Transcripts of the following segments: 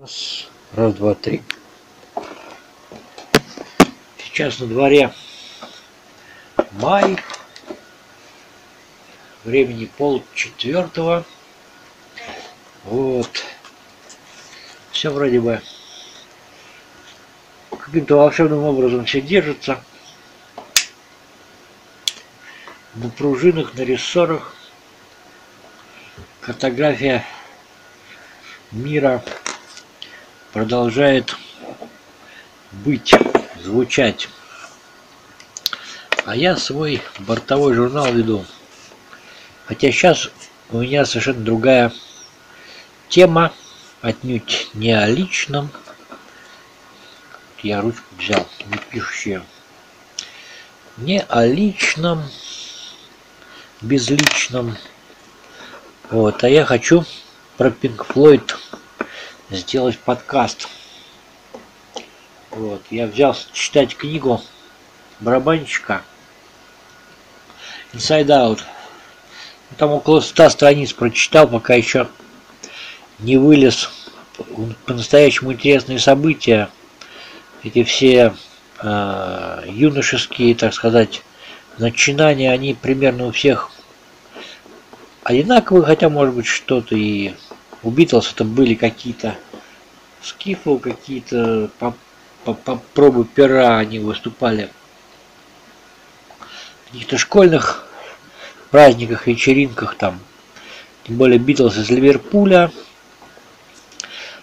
Раз, раз, два, три. Сейчас на дворе май. Времени пол четвертого. Вот. Все вроде бы каким-то волшебным образом все держится. На пружинах, на рессорах. Картография мира продолжает быть, звучать. А я свой бортовой журнал веду. Хотя сейчас у меня совершенно другая тема, отнюдь не о личном. Я ручку взял, не пишущую. Не о личном, безличном. Вот, а я хочу про Pink Floyd сделать подкаст. Вот, я взял читать книгу барабанщика Inside Out. Там около 100 страниц прочитал, пока еще не вылез по-настоящему интересные события. Эти все э, юношеские, так сказать, начинания, они примерно у всех одинаковые, хотя может быть что-то и у Битлз это были какие-то скифы, какие-то по пробы пера они выступали в каких-то школьных праздниках, вечеринках там. Тем более Битлз из Ливерпуля,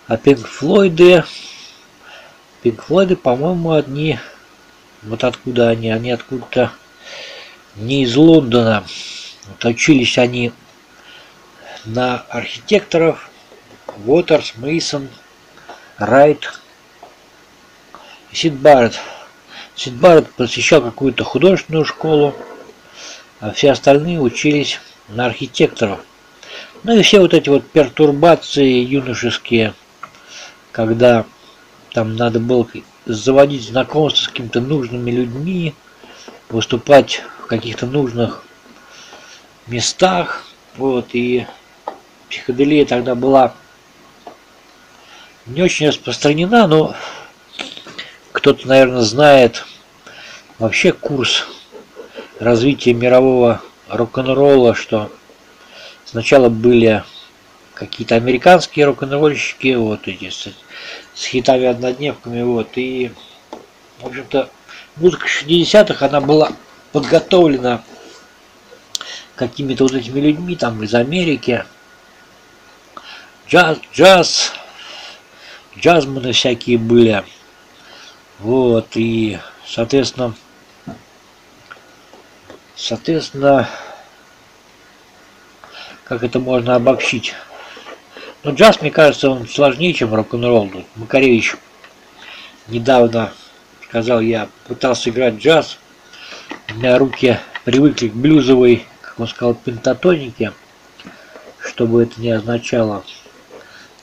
а Пинк Флойды, Пинк Флойды, по-моему, одни, вот откуда они, они откуда-то не из Лондона. Вот учились они на архитекторов Уотерс, Мейсон, Райт Сид Барретт. Сид Барретт посещал какую-то художественную школу, а все остальные учились на архитекторов. Ну и все вот эти вот пертурбации юношеские, когда там надо было заводить знакомство с какими-то нужными людьми, выступать в каких-то нужных местах, вот, и психоделия тогда была не очень распространена, но кто-то, наверное, знает вообще курс развития мирового рок-н-ролла, что сначала были какие-то американские рок-н-ролльщики, вот эти с, с хитами однодневками, вот, и, в общем-то, музыка 60-х, она была подготовлена какими-то вот этими людьми там из Америки, джаз, джаз, джазмены всякие были. Вот, и, соответственно, соответственно, как это можно обобщить? Ну, джаз, мне кажется, он сложнее, чем рок-н-ролл. Макаревич недавно сказал, я пытался играть джаз, у меня руки привыкли к блюзовой, как он сказал, пентатонике, что бы это ни означало.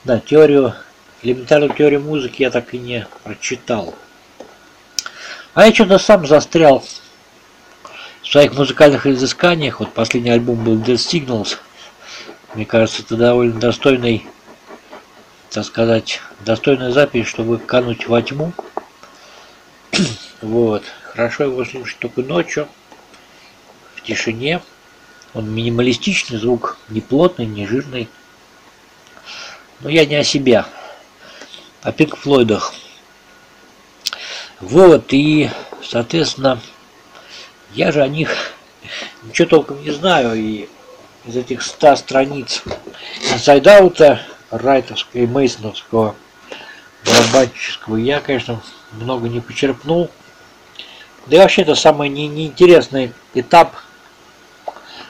Да, теорию, элементарную теорию музыки я так и не прочитал. А я что-то сам застрял в своих музыкальных изысканиях. Вот последний альбом был Dead Signals. Мне кажется, это довольно достойный, так сказать, достойная запись, чтобы кануть во тьму. вот. Хорошо его слушать только ночью, в тишине. Он минималистичный звук, не плотный, не жирный. Но я не о себе, о Пинк Флойдах. Вот, и, соответственно, я же о них ничего толком не знаю, и из этих ста страниц инсайдаута райтовского и мейсоновского барабанческого я, конечно, много не почерпнул. Да и вообще это самый не, неинтересный этап,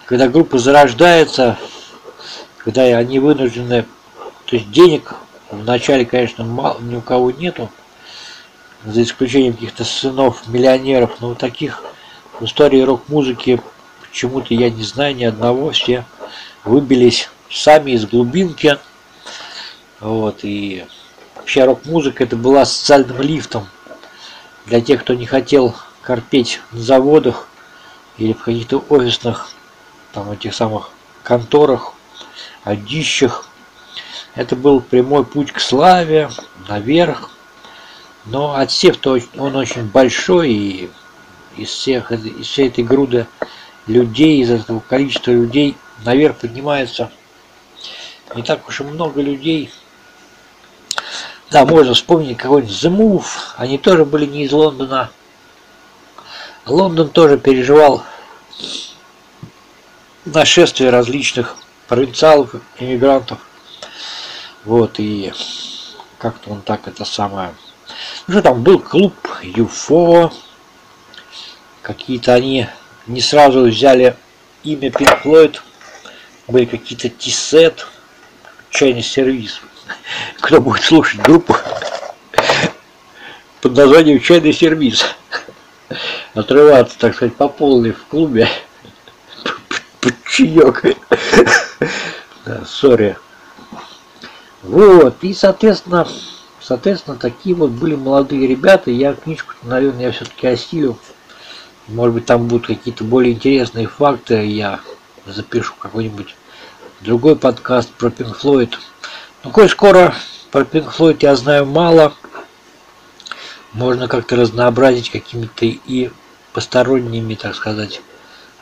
когда группа зарождается, когда они вынуждены то есть денег вначале, конечно, мало, ни у кого нету, за исключением каких-то сынов миллионеров, но вот таких в истории рок-музыки почему-то я не знаю ни одного, все выбились сами из глубинки. Вот, и вообще рок-музыка это была социальным лифтом для тех, кто не хотел корпеть на заводах или в каких-то офисных там этих самых конторах, одищах, Это был прямой путь к славе, наверх. Но отсев-то он очень большой, и из, всех, из всей этой груды людей, из этого количества людей наверх поднимается не так уж и много людей. Да, можно вспомнить какой-нибудь The Move. Они тоже были не из Лондона. Лондон тоже переживал нашествие различных провинциалов, иммигрантов. Вот, и как-то он так это самое... Ну, там был клуб ЮФО, какие-то они не сразу взяли имя Pink Floyd, были какие-то Тисет, чайный сервис. Кто будет слушать группу под названием чайный сервис? Отрываться, так сказать, по полной в клубе под чаек. Сори. Вот, и, соответственно, соответственно, такие вот были молодые ребята. Я книжку, наверное, я все-таки осилю. Может быть, там будут какие-то более интересные факты. Я запишу какой-нибудь другой подкаст про Pink Floyd. Ну, коль скоро про Pink Floyd я знаю мало. Можно как-то разнообразить какими-то и посторонними, так сказать,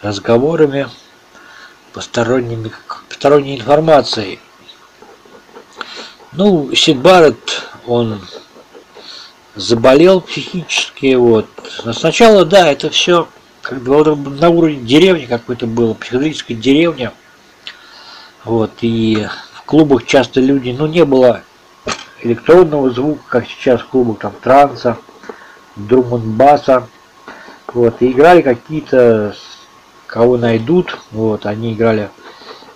разговорами, посторонними, посторонней информацией. Ну, Сид Барретт, он заболел психически, вот. Но сначала, да, это все как бы на уровне деревни какой-то было, психоделическая деревня. Вот, и в клубах часто люди, ну, не было электронного звука, как сейчас в клубах, там, транса, друм баса. Вот, и играли какие-то, кого найдут, вот, они играли,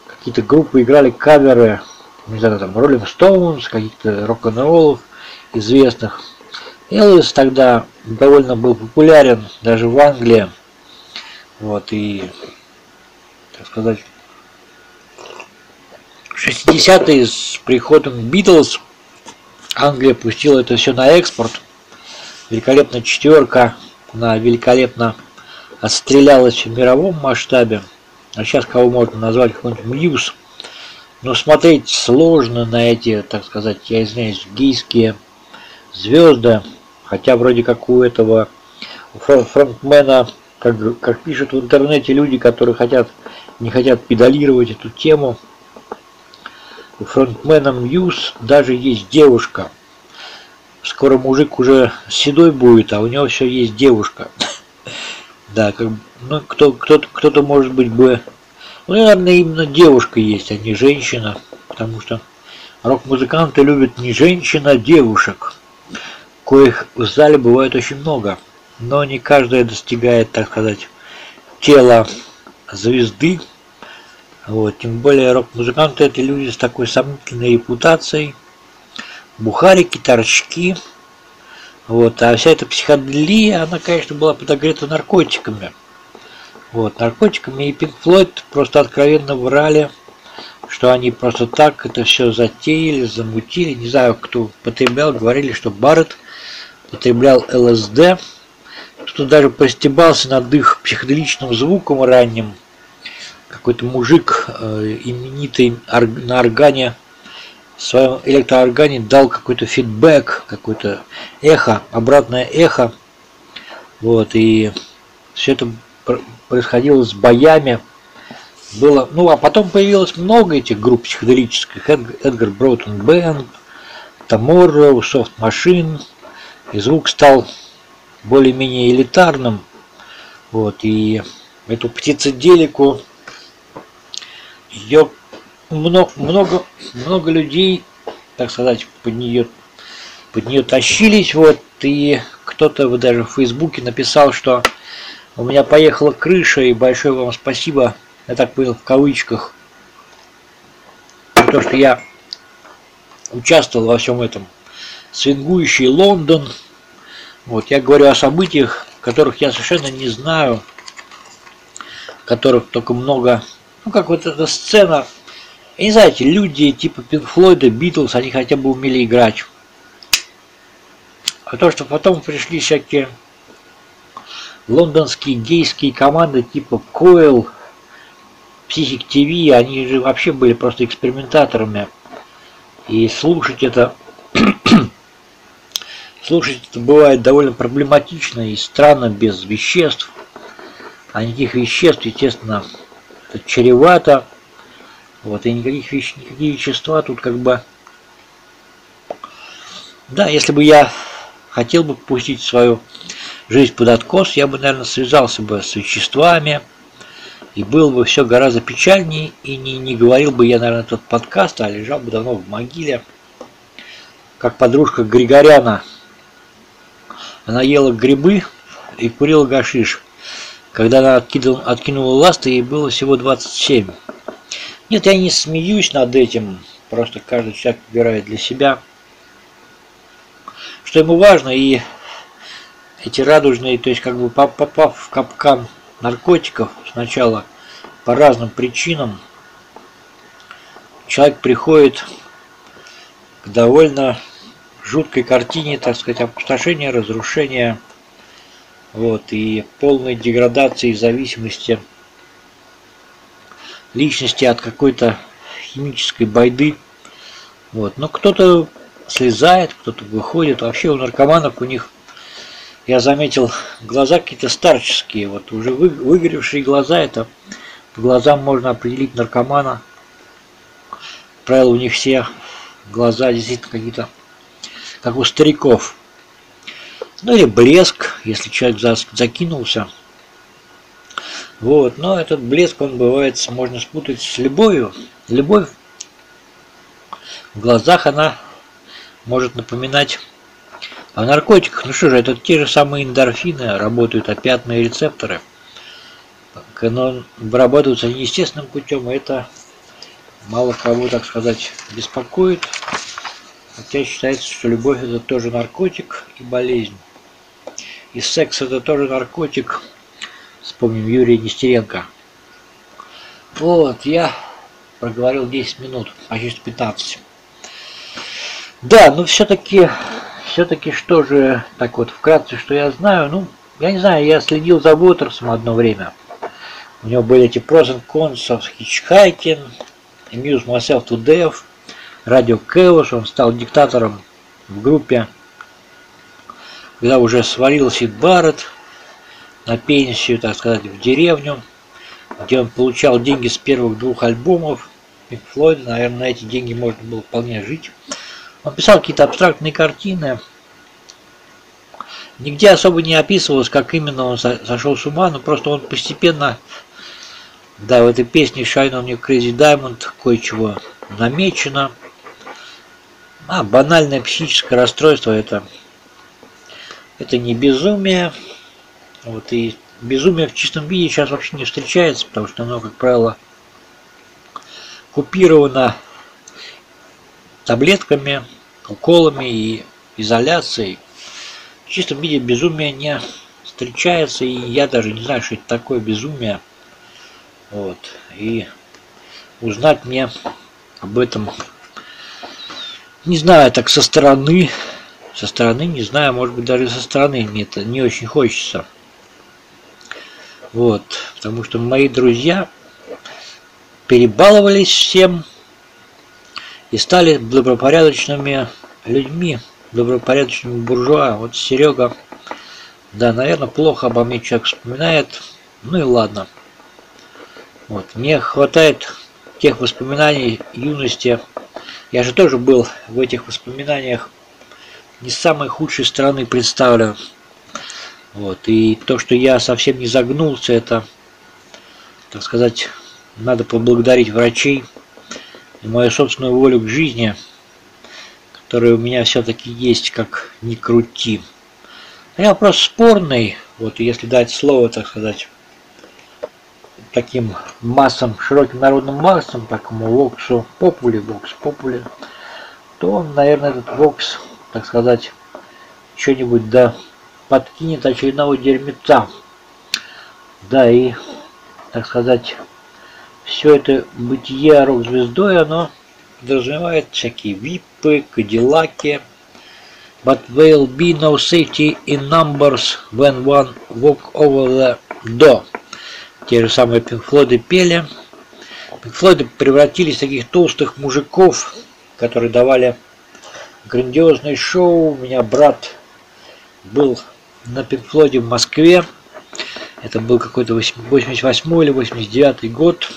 какие-то группы играли каверы, не знаю, там, Rolling Stones, каких-то рок-н-роллов известных. Элвис тогда довольно был популярен даже в Англии. Вот, и, так сказать, 60-е с приходом Битлз Англия пустила это все на экспорт. Великолепная четверка, она великолепно отстрелялась в мировом масштабе. А сейчас кого можно назвать какой-нибудь Мьюз. Но смотреть сложно на эти, так сказать, я извиняюсь, гейские звезды. Хотя вроде как у этого фронтмена, как, как пишут в интернете люди, которые хотят, не хотят педалировать эту тему, у фронтмена Мьюз даже есть девушка. Скоро мужик уже седой будет, а у него все есть девушка. Да, как, ну, кто, кто-то, кто-то может быть бы... Ну, наверное, именно девушка есть, а не женщина. Потому что рок-музыканты любят не женщин, а девушек. Коих в зале бывает очень много. Но не каждая достигает, так сказать, тела звезды, вот, тем более рок-музыканты это люди с такой сомнительной репутацией. Бухарики, торчки. Вот, а вся эта психоделия, она, конечно, была подогрета наркотиками. Вот, наркотиками и Pink Floyd просто откровенно врали, что они просто так это все затеяли, замутили. Не знаю, кто потреблял, говорили, что Барретт потреблял ЛСД. Кто-то даже постебался над их психоделичным звуком ранним какой-то мужик э, именитый на органе, в своем электрооргане дал какой-то фидбэк, какой-то эхо, обратное эхо. Вот, и все это происходило с боями. Было, ну, а потом появилось много этих групп психоделических. Эдгар Броутон Бэнд, Tomorrow, Soft Machine. И звук стал более-менее элитарным. Вот, и эту птицеделику ее много, много, много людей, так сказать, под нее, под нее тащились, вот, и кто-то даже в Фейсбуке написал, что у меня поехала крыша, и большое вам спасибо, я так понял, в кавычках, за то, что я участвовал во всем этом. Свингующий Лондон, вот, я говорю о событиях, которых я совершенно не знаю, которых только много ну, как вот эта сцена, и не знаете, люди типа Floyd, Битлз, они хотя бы умели играть. А то, что потом пришли всякие лондонские гейские команды типа Coil, Psychic TV, они же вообще были просто экспериментаторами. И слушать это слушать это бывает довольно проблематично и странно без веществ. А никаких веществ, естественно, это чревато. Вот, и никаких веществ, никакие вещества тут как бы... Да, если бы я хотел бы пустить свою жизнь под откос, я бы, наверное, связался бы с веществами, и было бы все гораздо печальнее, и не, не говорил бы я, наверное, этот подкаст, а лежал бы давно в могиле, как подружка Григоряна. Она ела грибы и курила гашиш. Когда она откидывала, откинула ласты, ей было всего 27. Нет, я не смеюсь над этим, просто каждый человек выбирает для себя, что ему важно, и эти радужные, то есть как бы попав в капкан наркотиков сначала по разным причинам, человек приходит к довольно жуткой картине, так сказать, опустошения, разрушения, вот, и полной деградации зависимости личности от какой-то химической байды. Вот. Но кто-то слезает, кто-то выходит. Вообще у наркоманов у них я заметил, глаза какие-то старческие, вот уже вы, выгоревшие глаза, это по глазам можно определить наркомана. Правило, у них все глаза действительно какие-то, как у стариков. Ну или блеск, если человек закинулся. Вот, но этот блеск, он бывает, можно спутать с любовью. Любовь в глазах она может напоминать о наркотиках, ну что же, это те же самые эндорфины, работают опятные рецепторы. Но вырабатываются они естественным путем, и это мало кого, так сказать, беспокоит. Хотя считается, что любовь это тоже наркотик и болезнь. И секс это тоже наркотик. Вспомним Юрия Нестеренко. Вот, я проговорил 10 минут, почти 15. Да, но все-таки все-таки что же, так вот вкратце, что я знаю, ну, я не знаю, я следил за Уотерсом одно время. У него были эти pros and cons of hitchhiking, amuse myself to death, Radio Chaos, он стал диктатором в группе, когда уже свалил Сид Барретт на пенсию, так сказать, в деревню, где он получал деньги с первых двух альбомов Pink Floyd, наверное, на эти деньги можно было вполне жить. Он писал какие-то абстрактные картины. Нигде особо не описывалось, как именно он сошел с ума, но просто он постепенно, да, в этой песне Shine on You Crazy Diamond кое-чего намечено. А, банальное психическое расстройство это, это не безумие. Вот и безумие в чистом виде сейчас вообще не встречается, потому что оно, как правило, купировано таблетками, уколами и изоляцией. В чистом виде безумие не встречается, и я даже не знаю, что это такое безумие. Вот. И узнать мне об этом, не знаю, так со стороны, со стороны, не знаю, может быть, даже со стороны мне это не очень хочется. Вот, потому что мои друзья перебаловались всем, и стали добропорядочными людьми, добропорядочными буржуа. Вот Серега, да, наверное, плохо обо мне человек вспоминает, ну и ладно. Вот, мне хватает тех воспоминаний юности. Я же тоже был в этих воспоминаниях не с самой худшей стороны представлен. Вот, и то, что я совсем не загнулся, это, так сказать, надо поблагодарить врачей, и мою собственную волю к жизни, которая у меня все-таки есть, как ни крути. Я вопрос спорный, вот если дать слово, так сказать, таким массам, широким народным массам, такому воксу попули, вокс попули, то он, наверное, этот вокс, так сказать, что-нибудь да подкинет очередного дерьмеца. Да, и, так сказать, все это бытие рок-звездой, оно подразумевает всякие випы, кадиллаки. But there'll be no safety in numbers when one walk over the door. Те же самые Floyd пели. Floyd превратились в таких толстых мужиков, которые давали грандиозное шоу. У меня брат был на Пинкфлоде в Москве. Это был какой-то 88 или 89 год.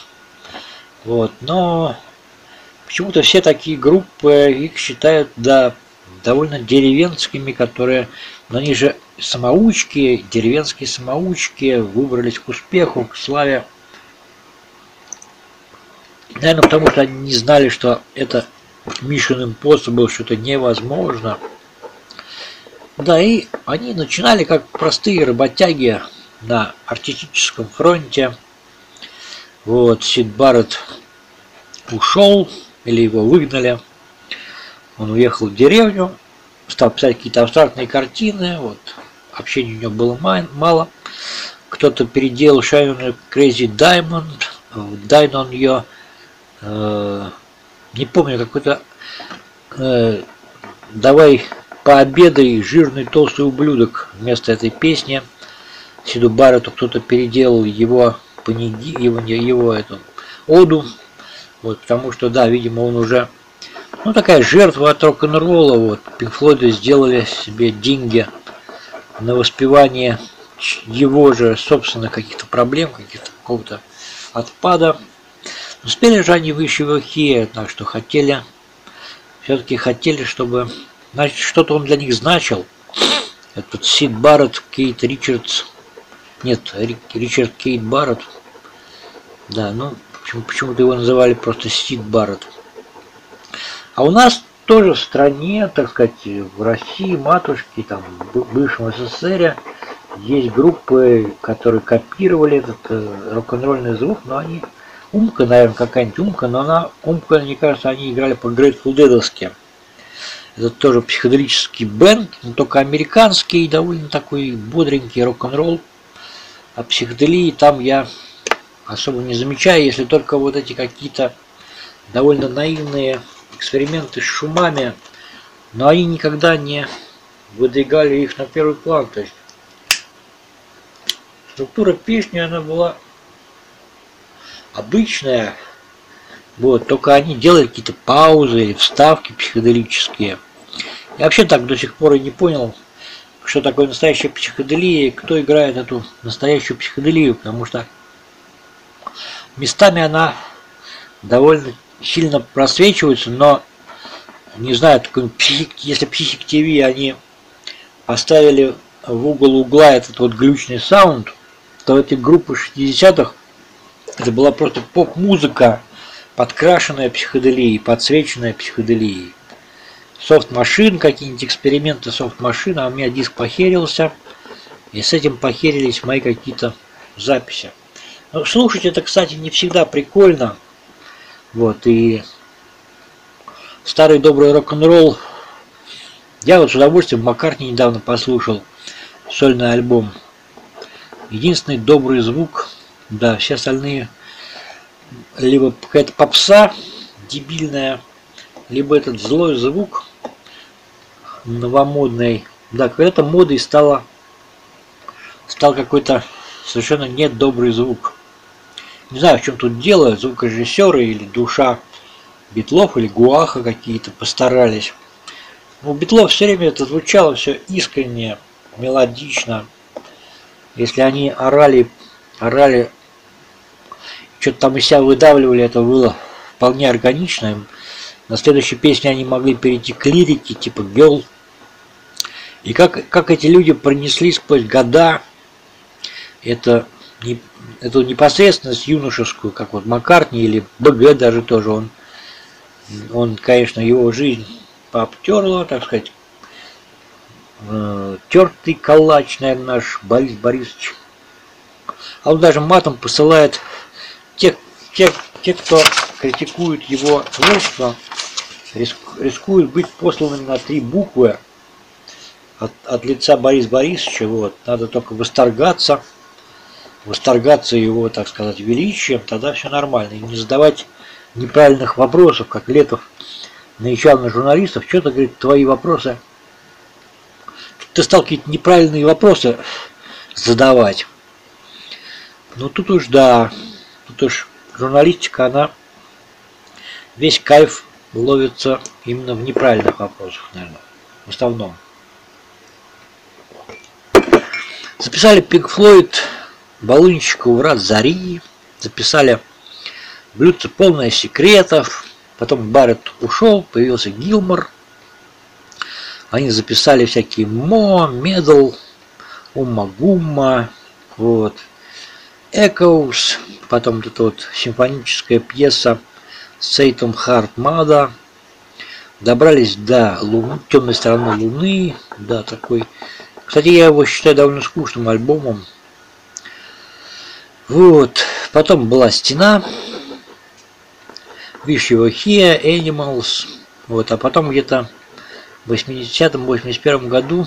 Вот, но почему-то все такие группы их считают да, довольно деревенскими, которые, но они же самоучки, деревенские самоучки, выбрались к успеху, к славе. Наверное, потому что они не знали, что это Mission Impossible, что это невозможно. Да, и они начинали как простые работяги на артистическом фронте. Вот, Сид Барретт ушел, или его выгнали. Он уехал в деревню, стал писать какие-то абстрактные картины, вот, общения у него было мало. Кто-то переделал Shine Crazy Diamond, Dine on Your, э, не помню, какой-то э, давай пообедай, жирный толстый ублюдок вместо этой песни. Сиду Барретту кто-то переделал его, понеди, его, его эту оду, вот, потому что, да, видимо, он уже, ну, такая жертва от рок-н-ролла, вот, Пинк Флойды сделали себе деньги на воспевание его же собственных каких-то проблем, каких-то какого-то отпада. Успели же они выше его так что хотели, все-таки хотели, чтобы значит, что-то он для них значил. Этот Сид Барретт, Кейт Ричардс, нет, Ричард Кейт Барретт, да, ну, почему, почему-то его называли просто Сид Барретт. А у нас тоже в стране, так сказать, в России, матушки, там, в бывшем СССР, есть группы, которые копировали этот э, рок-н-ролльный звук, но они, Умка, наверное, какая-нибудь Умка, но она, Умка, мне кажется, они играли по Grateful Dead'овски. Это тоже психоделический бенд, но только американский, довольно такой бодренький рок-н-ролл. А психоделии там я особо не замечаю, если только вот эти какие-то довольно наивные эксперименты с шумами, но они никогда не выдвигали их на первый план. То есть структура песни, она была обычная, вот, только они делали какие-то паузы или вставки психоделические. Я вообще так до сих пор и не понял, что такое настоящая психоделия и кто играет эту настоящую психоделию, потому что местами она довольно сильно просвечиваются, но не знаю, если психик ТВ они поставили в угол угла этот вот глючный саунд, то эти группы 60-х это была просто поп-музыка, подкрашенная психоделией, подсвеченная психоделией. Софт-машин, какие-нибудь эксперименты софт-машин, а у меня диск похерился, и с этим похерились мои какие-то записи. Слушать это, кстати, не всегда прикольно, вот, и старый добрый рок-н-ролл. Я вот с удовольствием Маккартни недавно послушал сольный альбом. Единственный добрый звук, да, все остальные либо какая-то попса дебильная, либо этот злой звук новомодный. Да, когда-то модой стало, стал какой-то совершенно недобрый звук. Не знаю, в чем тут дело, звукорежиссеры или душа Битлов или Гуаха какие-то постарались. У Битлов все время это звучало все искренне, мелодично. Если они орали, орали, что-то там из себя выдавливали, это было вполне органично. На следующей песне они могли перейти к лирике, типа «Гелл». И как, как эти люди пронесли сквозь года, это не, эту непосредственность юношескую, как вот Маккартни или БГ даже тоже, он, он конечно, его жизнь пообтерла, так сказать, э, тертый калач, наверное, наш Борис Борисович. А он даже матом посылает тех, тех, тех кто критикует его творчество, рискуют быть посланными на три буквы от, от лица Бориса Борисовича. Вот. Надо только восторгаться – восторгаться его, так сказать, величием, тогда все нормально. И не задавать неправильных вопросов, как Летов наезжал на журналистов, что-то, говорит, твои вопросы, ты стал какие-то неправильные вопросы задавать. Ну тут уж да, тут уж журналистика, она весь кайф ловится именно в неправильных вопросах, наверное, в основном. Записали Pink Floyd Балунчика Урат Зари, записали блюдце полное секретов, потом Барретт ушел, появился Гилмор, они записали всякие More, Meddle, Ummagumma, вот, Echoes, потом вот вот симфоническая пьеса Atom Heart Mother, добрались до Луны, темной стороны Луны, да, такой. Кстати, я его считаю довольно скучным альбомом. Вот, потом была стена, Wish You Were Here, Animals, вот, а потом где-то в 80-81 году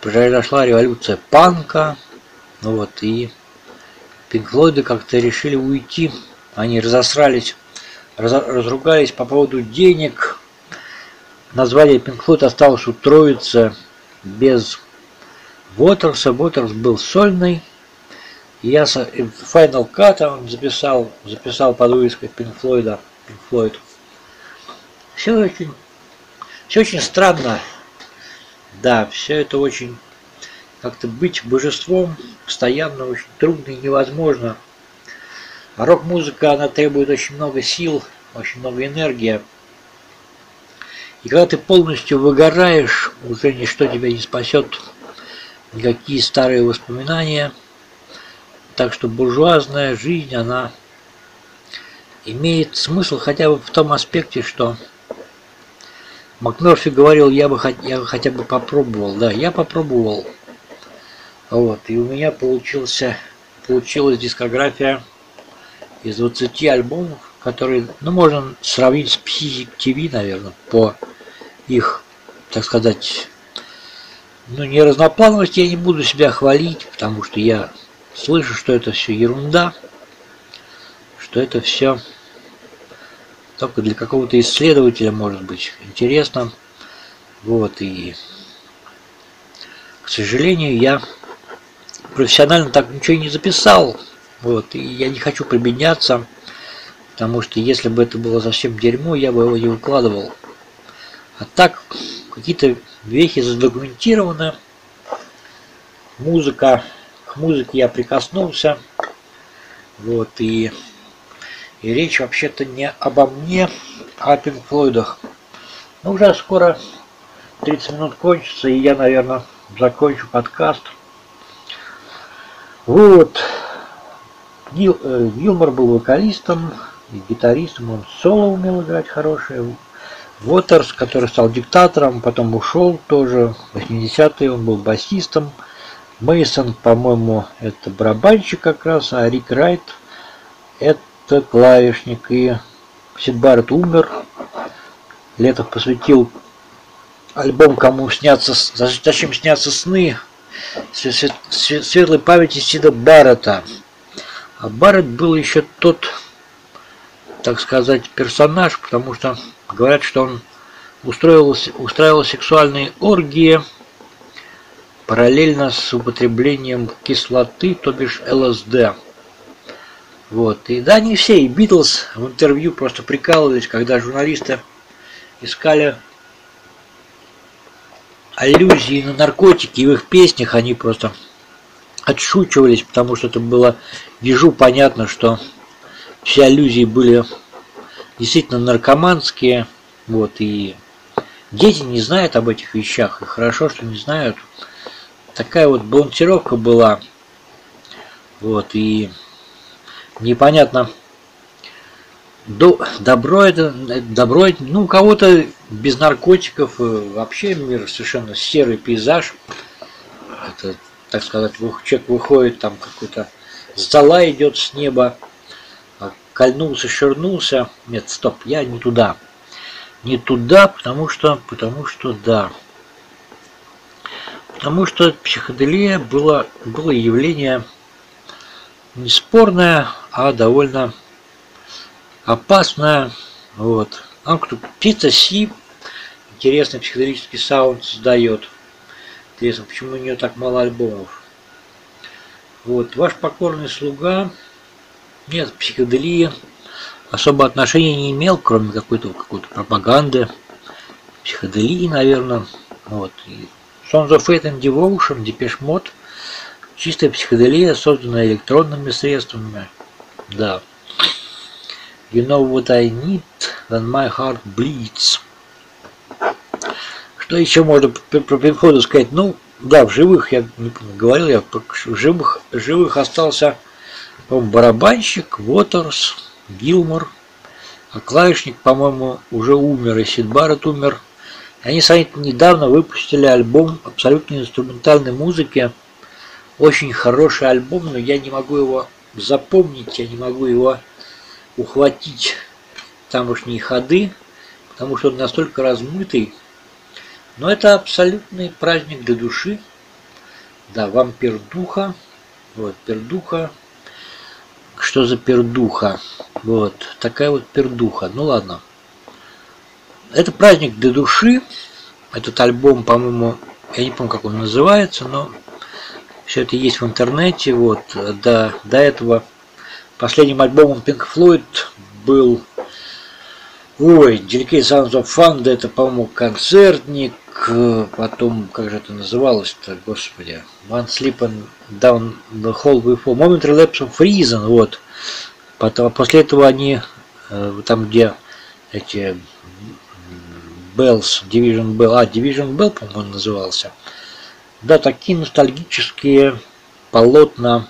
произошла революция панка, ну вот, и Пинк Флойды как-то решили уйти, они разосрались, раз, разругались по поводу денег, название Пинк Флойд осталось у троицы без Уотерса, Уотерс был сольный, я Final Cut он записал, записал под вывеской Pink Floyd, Pink Floyd. Все очень все очень странно. Да, все это очень... Как-то быть божеством постоянно очень трудно и невозможно. А рок-музыка, она требует очень много сил, очень много энергии. И когда ты полностью выгораешь, уже ничто тебя не спасет, никакие старые воспоминания. Так что буржуазная жизнь, она имеет смысл хотя бы в том аспекте, что Макнорфи говорил, я бы я хотя бы попробовал. Да, я попробовал. Вот, и у меня получился, получилась дискография из 20 альбомов, которые, ну, можно сравнить с Psychic TV, наверное, по их, так сказать, ну, не разноплановости я не буду себя хвалить, потому что я слышу, что это все ерунда, что это все только для какого-то исследователя может быть интересно. Вот, и, к сожалению, я профессионально так ничего и не записал. Вот, и я не хочу прибедняться, потому что если бы это было совсем дерьмо, я бы его не выкладывал. А так, какие-то вехи задокументированы. Музыка, музыке я прикоснулся. Вот, и и речь вообще-то не обо мне, а о Пинк Флойдах. Ну, уже скоро 30 минут кончится, и я, наверное, закончу подкаст. Вот. Гил, э, Гилмор был вокалистом и гитаристом, он соло умел играть хорошее. Уотерс, который стал диктатором, потом ушел тоже. В 80-е он был басистом. Мейсон, по-моему, это барабанщик как раз, а Рик Райт это клавишник. И Сид Барретт умер. Летов посвятил альбом «Кому снятся, зачем снятся сны» светлой памяти Сида Баррета. А Барретт был еще тот, так сказать, персонаж, потому что говорят, что он устроил, устраивал сексуальные оргии параллельно с употреблением кислоты, то бишь ЛСД. Вот. И да, не все, и Битлз в интервью просто прикалывались, когда журналисты искали аллюзии на наркотики, и в их песнях они просто отшучивались, потому что это было ежу понятно, что все аллюзии были действительно наркоманские, вот, и дети не знают об этих вещах, и хорошо, что не знают. Такая вот балансировка была, вот, и непонятно. До, добро это, добро это, ну, у кого-то без наркотиков, э, вообще мир совершенно серый пейзаж. Это, так сказать, человек выходит, там какой-то стола идет с неба, а кольнулся, ширнулся. Нет, стоп, я не туда. Не туда, потому что, потому что да. Потому что психоделия было, было явление не спорная, а довольно опасная. Вот. Птица Си интересный психоделический саунд создает. Интересно, почему у нее так мало альбомов. Вот, ваш покорный слуга. Нет, психоделия. особо отношения не имел, кроме какой-то какой-то пропаганды, психоделии, наверное. Вот. И Sons of Fate and Devotion, Depeche Mode, чистая психоделия, созданная электронными средствами. Да. You know what I need when my heart bleeds. Что еще можно про Пинкода сказать? Ну, да, в живых, я не говорил, я в живых, живых остался, барабанщик, Уотерс, Гилмор, а клавишник, по-моему, уже умер, и Сид Барретт умер. Они сами недавно выпустили альбом абсолютно инструментальной музыки. Очень хороший альбом, но я не могу его запомнить, я не могу его ухватить тамошние ходы, потому что он настолько размытый. Но это абсолютный праздник для души. Да, вам пердуха. Вот, пердуха. Что за пердуха? Вот, такая вот пердуха. Ну ладно. Это праздник для души. Этот альбом, по-моему, я не помню, как он называется, но все это есть в интернете. Вот, до, до этого последним альбомом Pink Floyd был Ой, Delicate Sounds of Fun, это, по-моему, концертник, потом, как же это называлось-то, господи, One Sleeping Down the Hall Before, Momentary Lapse of Reason, вот. Потом, после этого они, э, там, где эти Bells, Division Bell, а, Division Bell, по-моему, назывался. Да, такие ностальгические полотна.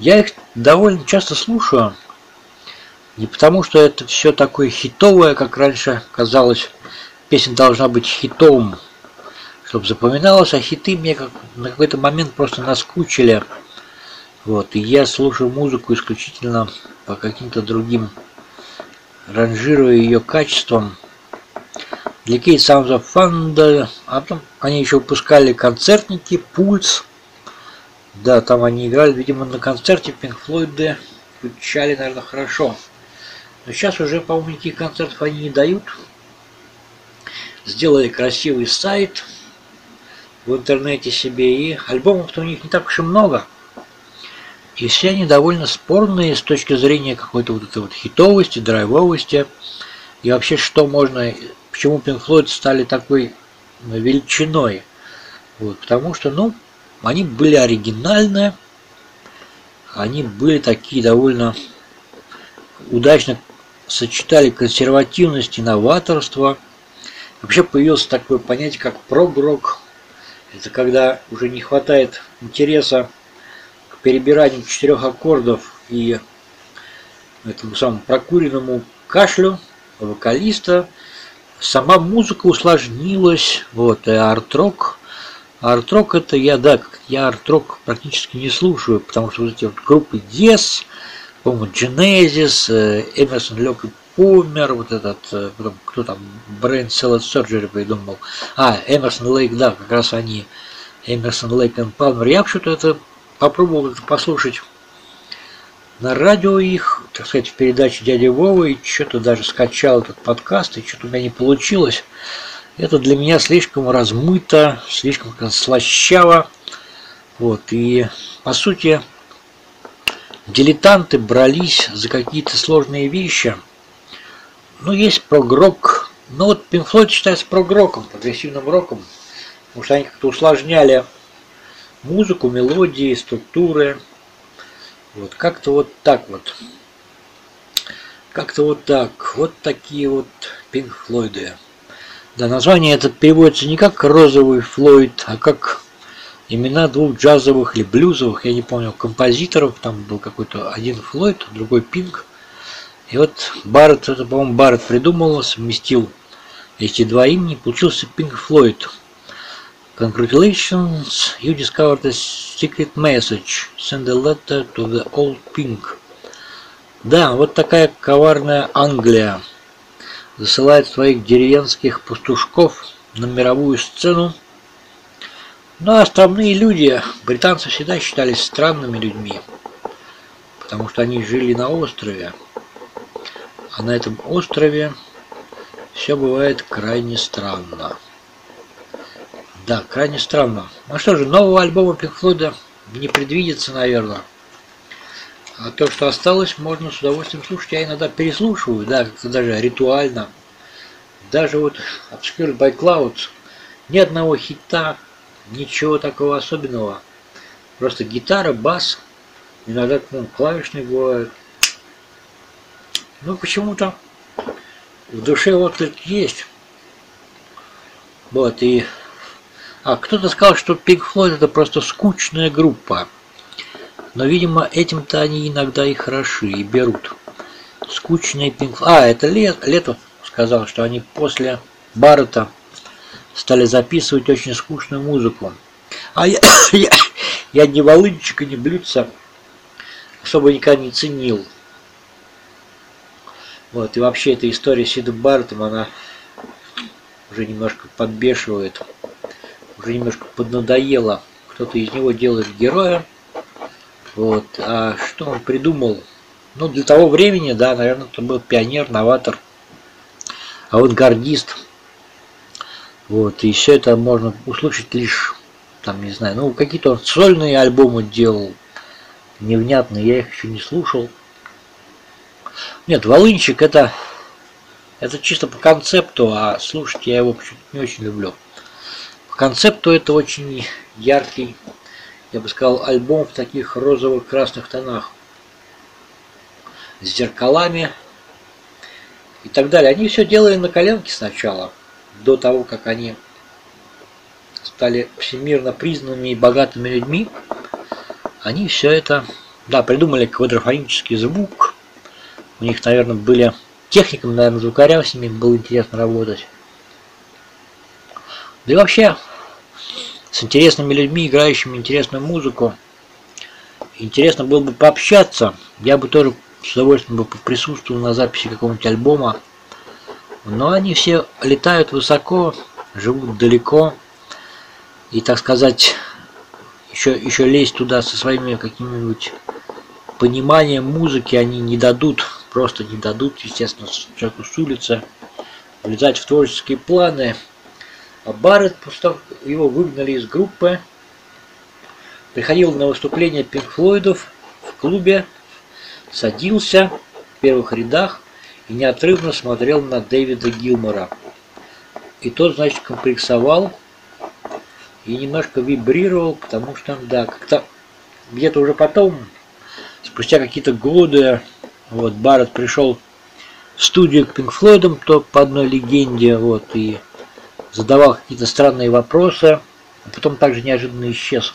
Я их довольно часто слушаю. Не потому, что это все такое хитовое, как раньше казалось. Песня должна быть хитом, чтобы запоминалось, а хиты мне как, на какой-то момент просто наскучили. Вот, и я слушаю музыку исключительно по каким-то другим, ранжируя ее качеством. Kate Sounds of да, а потом они еще выпускали концертники, Пульс. Да, там они играли, видимо, на концерте Pink Floyd включали, наверное, хорошо. Но сейчас уже, по-моему, никаких концертов они не дают. Сделали красивый сайт в интернете себе, и альбомов-то у них не так уж и много. И все они довольно спорные с точки зрения какой-то вот этой вот хитовости, драйвовости. И вообще, что можно, почему Pink Floyd стали такой величиной. Вот, потому что, ну, они были оригинальные, они были такие довольно удачно сочетали консервативность и новаторство. Вообще появилось такое понятие, как прогрок. Это когда уже не хватает интереса к перебиранию четырех аккордов и этому самому прокуренному кашлю вокалиста. Сама музыка усложнилась, вот, и арт-рок. Арт-рок это я, да, я арт-рок практически не слушаю, потому что вот эти вот группы Yes, по-моему, Genesis, Эмерсон Лёг и помер, вот этот, э, потом, кто там, Brain Cell Surgery придумал. А, Эмерсон Лейк, да, как раз они, Эмерсон Лейк и Палмер. Я вообще-то это попробовал это послушать на радио их, так сказать, в передаче дяди Вовы, и что-то даже скачал этот подкаст, и что-то у меня не получилось. Это для меня слишком размыто, слишком слащаво. Вот, и по сути, дилетанты брались за какие-то сложные вещи. Ну, есть прогрок. Ну, вот Pink считается прогроком, прогрессивным роком, потому что они как-то усложняли музыку, мелодии, структуры. Вот, как-то вот так вот. Как-то вот так. Вот такие вот Floyd. Да, название это переводится не как розовый Флойд, а как имена двух джазовых или блюзовых, я не помню, композиторов, там был какой-то один Флойд, другой Пинк. И вот Барретт, это, по-моему, Барретт придумал, совместил эти два имени, получился Пинк Флойд. Congratulations, you discovered a secret message. Send a letter to the old pink. Да, вот такая коварная Англия засылает своих деревенских пастушков на мировую сцену но остальные люди, британцы всегда считались странными людьми, потому что они жили на острове, а на этом острове все бывает крайне странно. Да, крайне странно. Ну что же, нового альбома Пинк Флойда не предвидится, наверное. А то, что осталось, можно с удовольствием слушать. Я иногда переслушиваю, да, как-то даже ритуально. Даже вот Obscured by Clouds ни одного хита, ничего такого особенного. Просто гитара, бас, иногда ну, клавишный бывает. Ну, почему-то в душе вот есть. Вот, и... А, кто-то сказал, что Pink Floyd это просто скучная группа. Но, видимо, этим-то они иногда и хороши, и берут. Скучные Pink Floyd... А, это Лет, Лето сказал, что они после Баррета стали записывать очень скучную музыку. А я, я, я ни волынчика, ни блюдца особо никогда не ценил. Вот, и вообще эта история с Сидом Барреттом, она уже немножко подбешивает, уже немножко поднадоела. Кто-то из него делает героя. Вот, а что он придумал? Ну, для того времени, да, наверное, это был пионер, новатор, авангардист. Вот, и все это можно услышать лишь, там, не знаю, ну, какие-то сольные альбомы делал, невнятные, я их еще не слушал. Нет, Волынчик это, это чисто по концепту, а слушать я его не очень люблю. По концепту это очень яркий, я бы сказал, альбом в таких розово-красных тонах. С зеркалами и так далее. Они все делали на коленке сначала, до того, как они стали всемирно признанными и богатыми людьми. Они все это, да, придумали квадрофонический звук, у них, наверное, были техникам, наверное, звукарям с ними было интересно работать. Да и вообще, с интересными людьми, играющими интересную музыку, интересно было бы пообщаться. Я бы тоже с удовольствием бы присутствовал на записи какого-нибудь альбома. Но они все летают высоко, живут далеко. И, так сказать, еще, еще лезть туда со своими какими-нибудь пониманием музыки они не дадут просто не дадут, естественно, человеку с улицы влезать в творческие планы. А Барретт, просто его выгнали из группы, приходил на выступление Пинк Флойдов в клубе, садился в первых рядах и неотрывно смотрел на Дэвида Гилмора. И тот, значит, комплексовал и немножко вибрировал, потому что, да, как-то где-то уже потом, спустя какие-то годы, вот, Барретт пришел в студию к Пинк Флойдам, то по одной легенде, вот, и задавал какие-то странные вопросы, а потом также неожиданно исчез.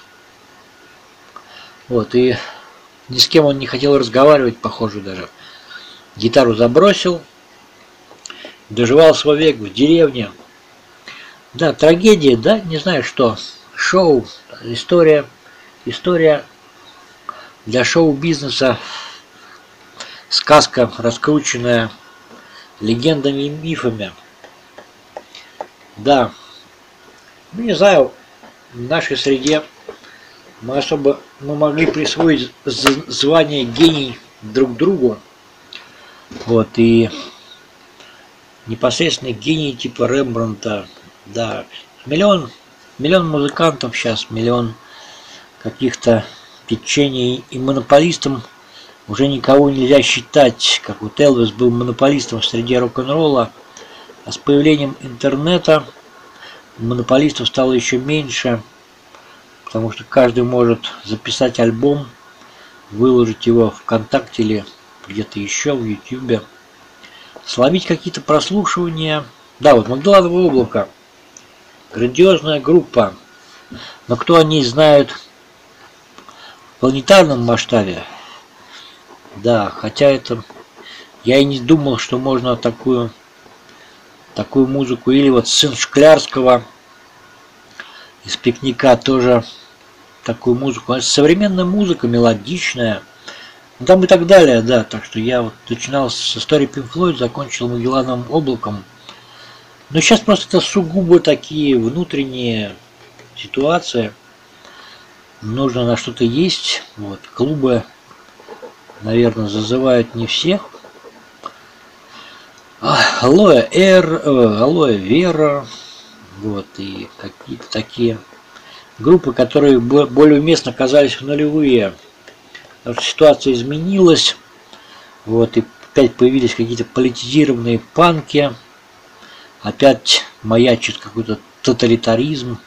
Вот, и ни с кем он не хотел разговаривать, похоже, даже. Гитару забросил, доживал свой век в деревне. Да, трагедия, да, не знаю что. Шоу, история, история для шоу-бизнеса сказка, раскрученная легендами и мифами. Да, ну не знаю, в нашей среде мы особо мы могли присвоить звание гений друг другу. Вот, и непосредственно гений типа Рембранта, да, миллион, миллион музыкантов сейчас, миллион каких-то течений и монополистам уже никого нельзя считать, как вот Элвис был монополистом в среде рок-н-ролла, с появлением интернета монополистов стало еще меньше, потому что каждый может записать альбом, выложить его ВКонтакте или где-то еще в Ютубе, словить какие-то прослушивания. Да, вот Магеллановое облако, грандиозная группа, но кто о ней знает в планетарном масштабе, да, хотя это... Я и не думал, что можно такую, такую музыку. Или вот сын Шклярского из пикника тоже такую музыку. Это современная музыка, мелодичная. Ну, там и так далее, да. Так что я вот начинал с истории Pink Floyd, закончил Магеллановым облаком. Но сейчас просто это сугубо такие внутренние ситуации. Нужно на что-то есть. Вот, клубы наверное, зазывают не всех. Алоэ Эр, э, Алоэ Вера, вот, и какие-то такие группы, которые более уместно казались в нулевые. Ситуация изменилась. Вот, и опять появились какие-то политизированные панки. Опять маячит какой-то тоталитаризм.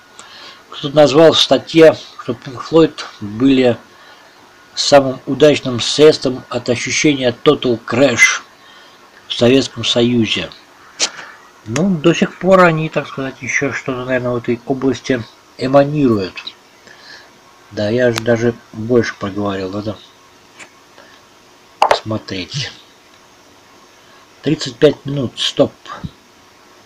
Кто-то назвал в статье, что Pink Floyd были самым удачным средством от ощущения Total Crash в Советском Союзе. Ну, до сих пор они, так сказать, еще что-то, наверное, в этой области эманируют. Да, я же даже больше проговорил, надо смотреть. 35 минут, стоп.